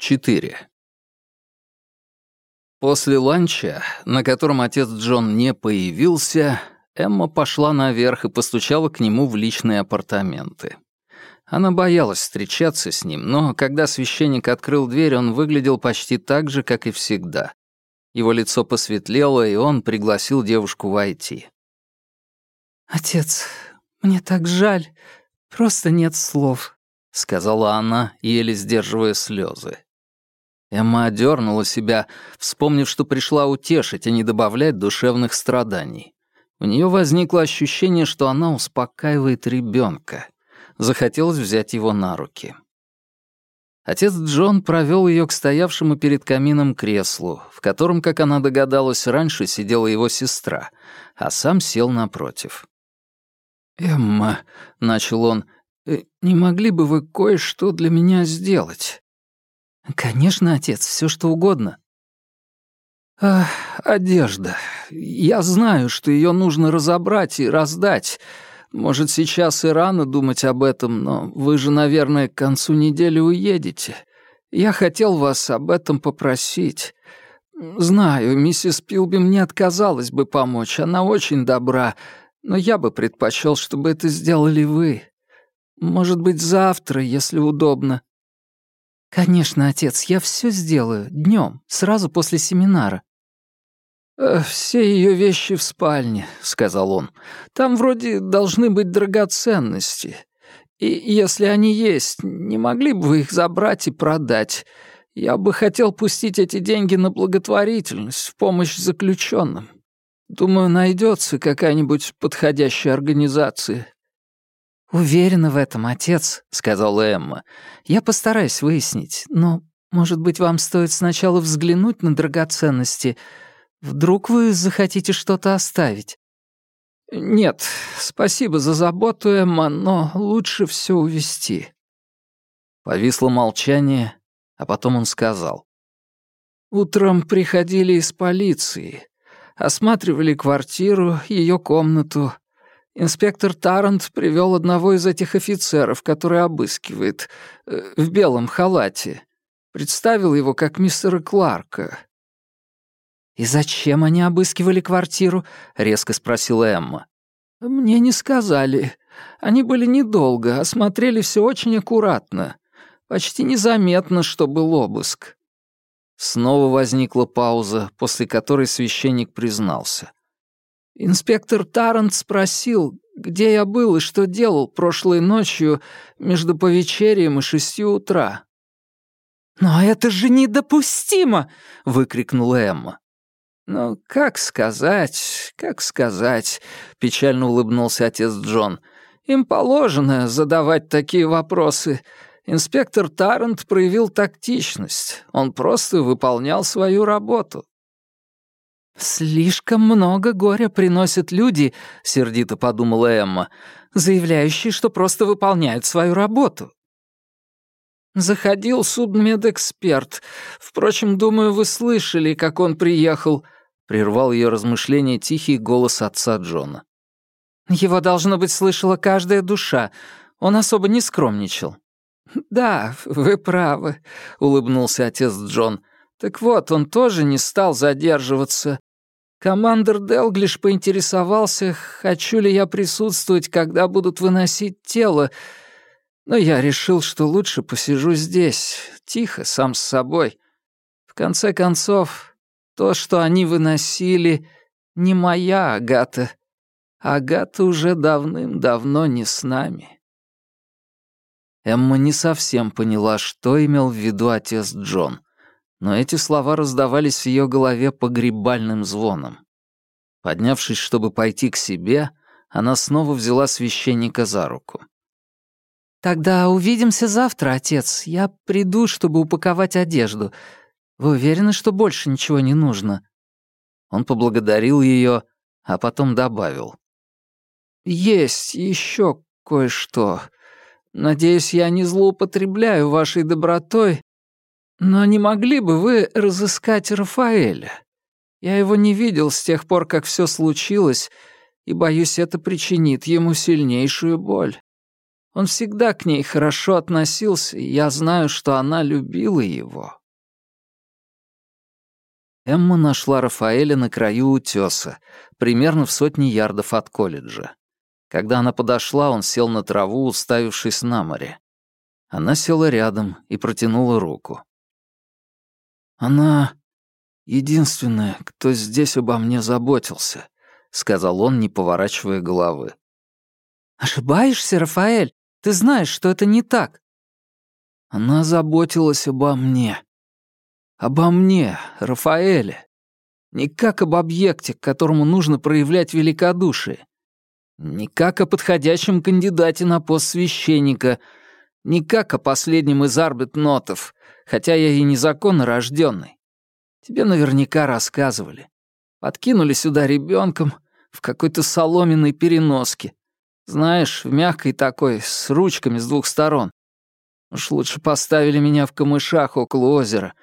4. После ланча, на котором отец Джон не появился, Эмма пошла наверх и постучала к нему в личные апартаменты. Она боялась встречаться с ним, но когда священник открыл дверь, он выглядел почти так же, как и всегда. Его лицо посветлело, и он пригласил девушку войти. «Отец, мне так жаль, просто нет слов», — сказала она, еле сдерживая слезы. Эмма одернула себя, вспомнив, что пришла утешить, а не добавлять душевных страданий. У нее возникло ощущение, что она успокаивает ребенка. Захотелось взять его на руки. Отец Джон провел ее к стоявшему перед камином креслу, в котором, как она догадалась, раньше сидела его сестра, а сам сел напротив. «Эмма», — начал он, «Э, не могли бы вы кое-что для меня сделать?» «Конечно, отец, все что угодно». «Ах, одежда. Я знаю, что ее нужно разобрать и раздать. Может, сейчас и рано думать об этом, но вы же, наверное, к концу недели уедете. Я хотел вас об этом попросить. Знаю, миссис Пилбим не отказалась бы помочь, она очень добра, но я бы предпочел, чтобы это сделали вы. Может быть, завтра, если удобно». «Конечно, отец, я все сделаю. Днем, сразу после семинара». «Э, «Все ее вещи в спальне», — сказал он. «Там вроде должны быть драгоценности. И если они есть, не могли бы вы их забрать и продать? Я бы хотел пустить эти деньги на благотворительность, в помощь заключенным. Думаю, найдется какая-нибудь подходящая организация. «Уверена в этом, отец», — сказала Эмма. «Я постараюсь выяснить, но, может быть, вам стоит сначала взглянуть на драгоценности. Вдруг вы захотите что-то оставить?» «Нет, спасибо за заботу, Эмма, но лучше все увести. Повисло молчание, а потом он сказал. «Утром приходили из полиции, осматривали квартиру, ее комнату, Инспектор Тарант привел одного из этих офицеров, который обыскивает, э, в белом халате. Представил его как мистера Кларка. «И зачем они обыскивали квартиру?» — резко спросила Эмма. «Мне не сказали. Они были недолго, осмотрели все очень аккуратно. Почти незаметно, что был обыск». Снова возникла пауза, после которой священник признался. Инспектор Тарант спросил, где я был и что делал прошлой ночью между повечерием и шестью утра. «Но это же недопустимо!» — выкрикнула Эмма. «Ну, как сказать, как сказать?» — печально улыбнулся отец Джон. «Им положено задавать такие вопросы. Инспектор Тарант проявил тактичность. Он просто выполнял свою работу». «Слишком много горя приносят люди», — сердито подумала Эмма, заявляющие, что просто выполняют свою работу. «Заходил судмедэксперт. Впрочем, думаю, вы слышали, как он приехал», — прервал ее размышления тихий голос отца Джона. «Его, должно быть, слышала каждая душа. Он особо не скромничал». «Да, вы правы», — улыбнулся отец Джон. «Так вот, он тоже не стал задерживаться. Командор Делглиш поинтересовался, хочу ли я присутствовать, когда будут выносить тело, но я решил, что лучше посижу здесь, тихо, сам с собой. В конце концов, то, что они выносили, не моя Агата. Агата уже давным-давно не с нами. Эмма не совсем поняла, что имел в виду отец Джон но эти слова раздавались в ее голове погребальным звоном. Поднявшись, чтобы пойти к себе, она снова взяла священника за руку. «Тогда увидимся завтра, отец. Я приду, чтобы упаковать одежду. Вы уверены, что больше ничего не нужно?» Он поблагодарил ее, а потом добавил. «Есть еще кое-что. Надеюсь, я не злоупотребляю вашей добротой, но не могли бы вы разыскать Рафаэля? Я его не видел с тех пор, как все случилось, и, боюсь, это причинит ему сильнейшую боль». Он всегда к ней хорошо относился, и я знаю, что она любила его». Эмма нашла Рафаэля на краю утёса, примерно в сотне ярдов от колледжа. Когда она подошла, он сел на траву, уставившись на море. Она села рядом и протянула руку. «Она единственная, кто здесь обо мне заботился», — сказал он, не поворачивая головы. «Ошибаешься, Рафаэль? Ты знаешь, что это не так». «Она заботилась обо мне. Обо мне, Рафаэле. Не как об объекте, к которому нужно проявлять великодушие. Не как о подходящем кандидате на пост священника. Не как о последнем из арбитнотов, хотя я и незаконно рожденный. Тебе наверняка рассказывали. Подкинули сюда ребенком в какой-то соломенной переноске. Знаешь, в мягкой такой, с ручками с двух сторон. Уж лучше поставили меня в камышах около озера.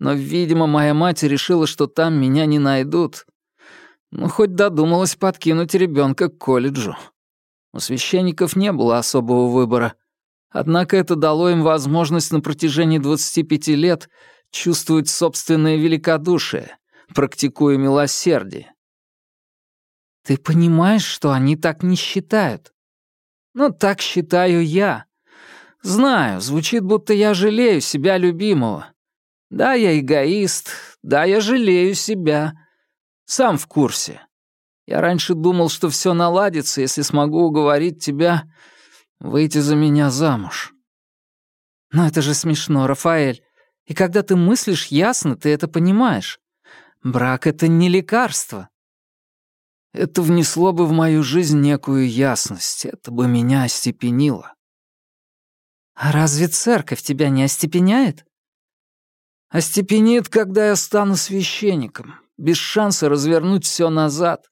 Но, видимо, моя мать решила, что там меня не найдут. Ну, хоть додумалась подкинуть ребенка к колледжу. У священников не было особого выбора. Однако это дало им возможность на протяжении 25 лет чувствовать собственное великодушие, практикуя милосердие. Ты понимаешь, что они так не считают? Ну, так считаю я. Знаю, звучит, будто я жалею себя любимого. Да, я эгоист, да, я жалею себя. Сам в курсе. Я раньше думал, что все наладится, если смогу уговорить тебя выйти за меня замуж. Но это же смешно, Рафаэль. И когда ты мыслишь ясно, ты это понимаешь. Брак — это не лекарство. Это внесло бы в мою жизнь некую ясность, это бы меня остепенило. А разве церковь тебя не остепеняет? Остепенит, когда я стану священником, без шанса развернуть все назад.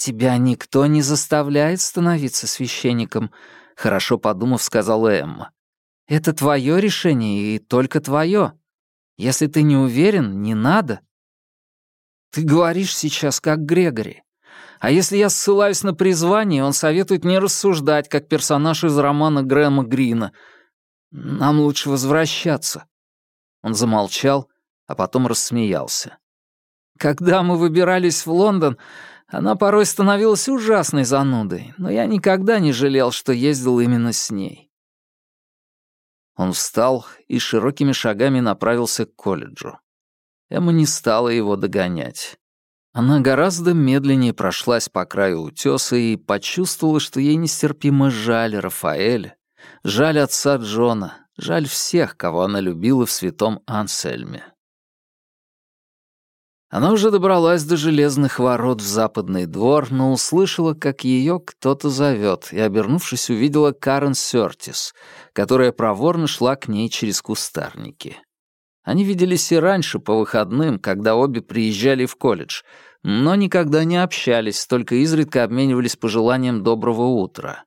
Тебя никто не заставляет становиться священником, хорошо подумав, сказала Эмма. Это твое решение и только твое. Если ты не уверен, не надо. Ты говоришь сейчас как Грегори. А если я ссылаюсь на призвание, он советует не рассуждать, как персонаж из романа Грэма Грина. Нам лучше возвращаться. Он замолчал, а потом рассмеялся. Когда мы выбирались в Лондон, она порой становилась ужасной занудой, но я никогда не жалел, что ездил именно с ней. Он встал и широкими шагами направился к колледжу. Эмма не стала его догонять. Она гораздо медленнее прошлась по краю утёса и почувствовала, что ей нестерпимо жаль Рафаэля, жаль отца Джона, жаль всех, кого она любила в святом Ансельме. Она уже добралась до железных ворот в западный двор, но услышала, как ее кто-то зовет, и, обернувшись, увидела Карен Сёртис, которая проворно шла к ней через кустарники. Они виделись и раньше по выходным, когда обе приезжали в колледж, но никогда не общались, только изредка обменивались пожеланием доброго утра.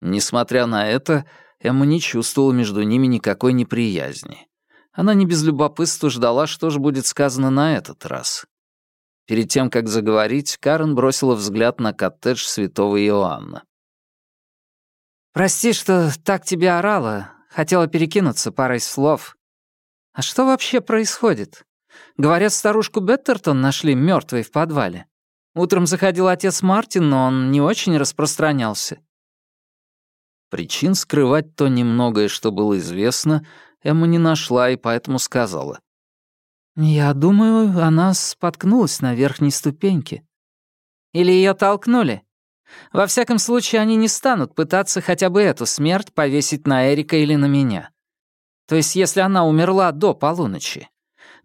Несмотря на это, Эмма не чувствовала между ними никакой неприязни. Она не без любопытства ждала, что же будет сказано на этот раз. Перед тем, как заговорить, Карен бросила взгляд на коттедж святого Иоанна. «Прости, что так тебя орала. Хотела перекинуться парой слов. А что вообще происходит? Говорят, старушку Беттертон нашли мертвой в подвале. Утром заходил отец Мартин, но он не очень распространялся. Причин скрывать то немногое, что было известно, Эмма не нашла и поэтому сказала. «Я думаю, она споткнулась на верхней ступеньке. Или ее толкнули. Во всяком случае, они не станут пытаться хотя бы эту смерть повесить на Эрика или на меня. То есть, если она умерла до полуночи.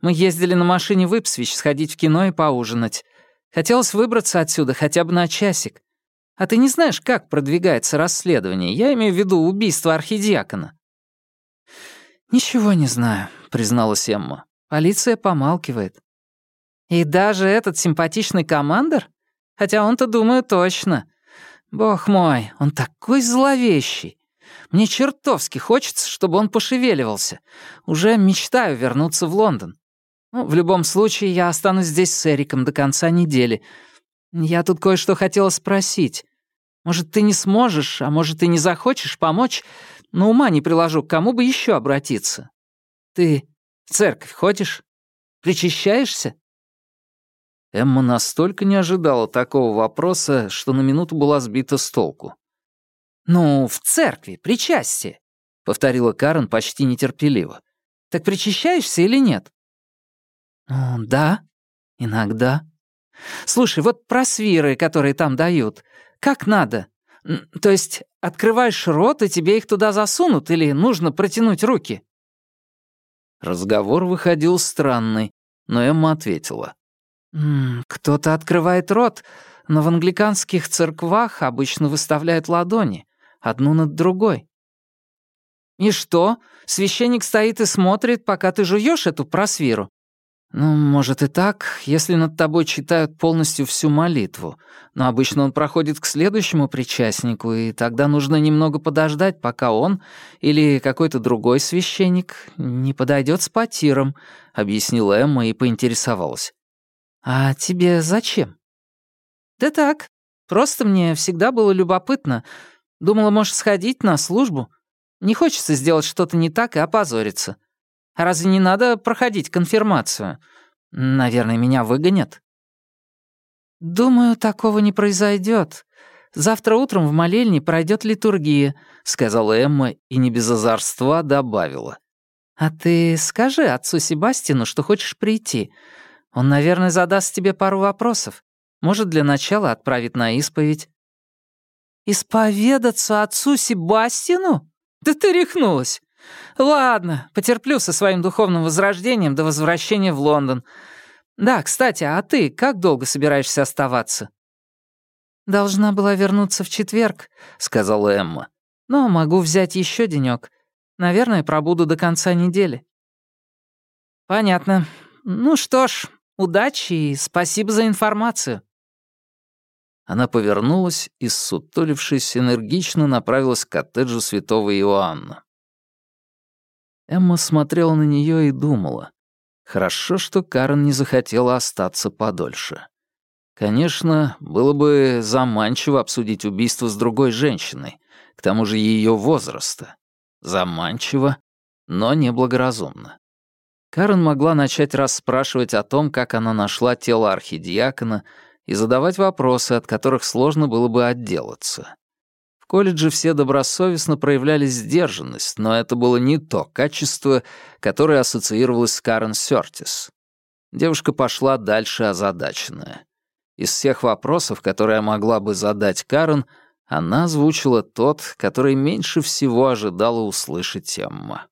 Мы ездили на машине в Ипсвич сходить в кино и поужинать. Хотелось выбраться отсюда хотя бы на часик. А ты не знаешь, как продвигается расследование? Я имею в виду убийство архидиакона». «Ничего не знаю», — призналась Эмма. «Полиция помалкивает». «И даже этот симпатичный командор? Хотя он-то, думаю, точно. Бог мой, он такой зловещий. Мне чертовски хочется, чтобы он пошевеливался. Уже мечтаю вернуться в Лондон. Ну, в любом случае, я останусь здесь с Эриком до конца недели. Я тут кое-что хотела спросить. Может, ты не сможешь, а может, ты не захочешь помочь, но ума не приложу, к кому бы еще обратиться. Ты в церковь ходишь? Причащаешься?» Эмма настолько не ожидала такого вопроса, что на минуту была сбита с толку. «Ну, в церкви, причастие», — повторила Карен почти нетерпеливо. «Так причащаешься или нет?» «Ну, да, иногда. Слушай, вот про свиры, которые там дают, как надо? То есть открываешь рот, и тебе их туда засунут, или нужно протянуть руки?» Разговор выходил странный, но Эмма ответила. «Кто-то открывает рот, но в англиканских церквах обычно выставляют ладони, одну над другой». «И что? Священник стоит и смотрит, пока ты жуешь эту просвиру?» «Ну, может и так, если над тобой читают полностью всю молитву. Но обычно он проходит к следующему причастнику, и тогда нужно немного подождать, пока он или какой-то другой священник не подойдет с потиром», — объяснила Эмма и поинтересовалась. «А тебе зачем?» «Да так, просто мне всегда было любопытно. Думала, можешь сходить на службу. Не хочется сделать что-то не так и опозориться. Разве не надо проходить конфирмацию? Наверное, меня выгонят». «Думаю, такого не произойдет. Завтра утром в молельне пройдет литургия», — сказала Эмма и не без озорства добавила. «А ты скажи отцу Себастину, что хочешь прийти. Он, наверное, задаст тебе пару вопросов. Может, для начала отправит на исповедь». «Исповедаться отцу Себастину? Да ты рехнулась. Ладно, потерплю со своим духовным возрождением до возвращения в Лондон. Да, кстати, а ты как долго собираешься оставаться?» «Должна была вернуться в четверг», — сказала Эмма. «Но могу взять еще денек. Наверное, пробуду до конца недели». «Понятно. Ну что ж, удачи и спасибо за информацию». Она повернулась и, ссутулившись, энергично направилась к коттеджу святого Иоанна. Эмма смотрела на нее и думала. Хорошо, что Карен не захотела остаться подольше. Конечно, было бы заманчиво обсудить убийство с другой женщиной, к тому же ее возраста. Заманчиво, но неблагоразумно. Карен могла начать расспрашивать о том, как она нашла тело архидиакона, и задавать вопросы, от которых сложно было бы отделаться. Колледже все добросовестно проявляли сдержанность, но это было не то качество, которое ассоциировалось с Карен Сёртис. Девушка пошла дальше озадаченная. Из всех вопросов, которые могла бы задать Карен, она озвучила тот, который меньше всего ожидала услышать Эмма.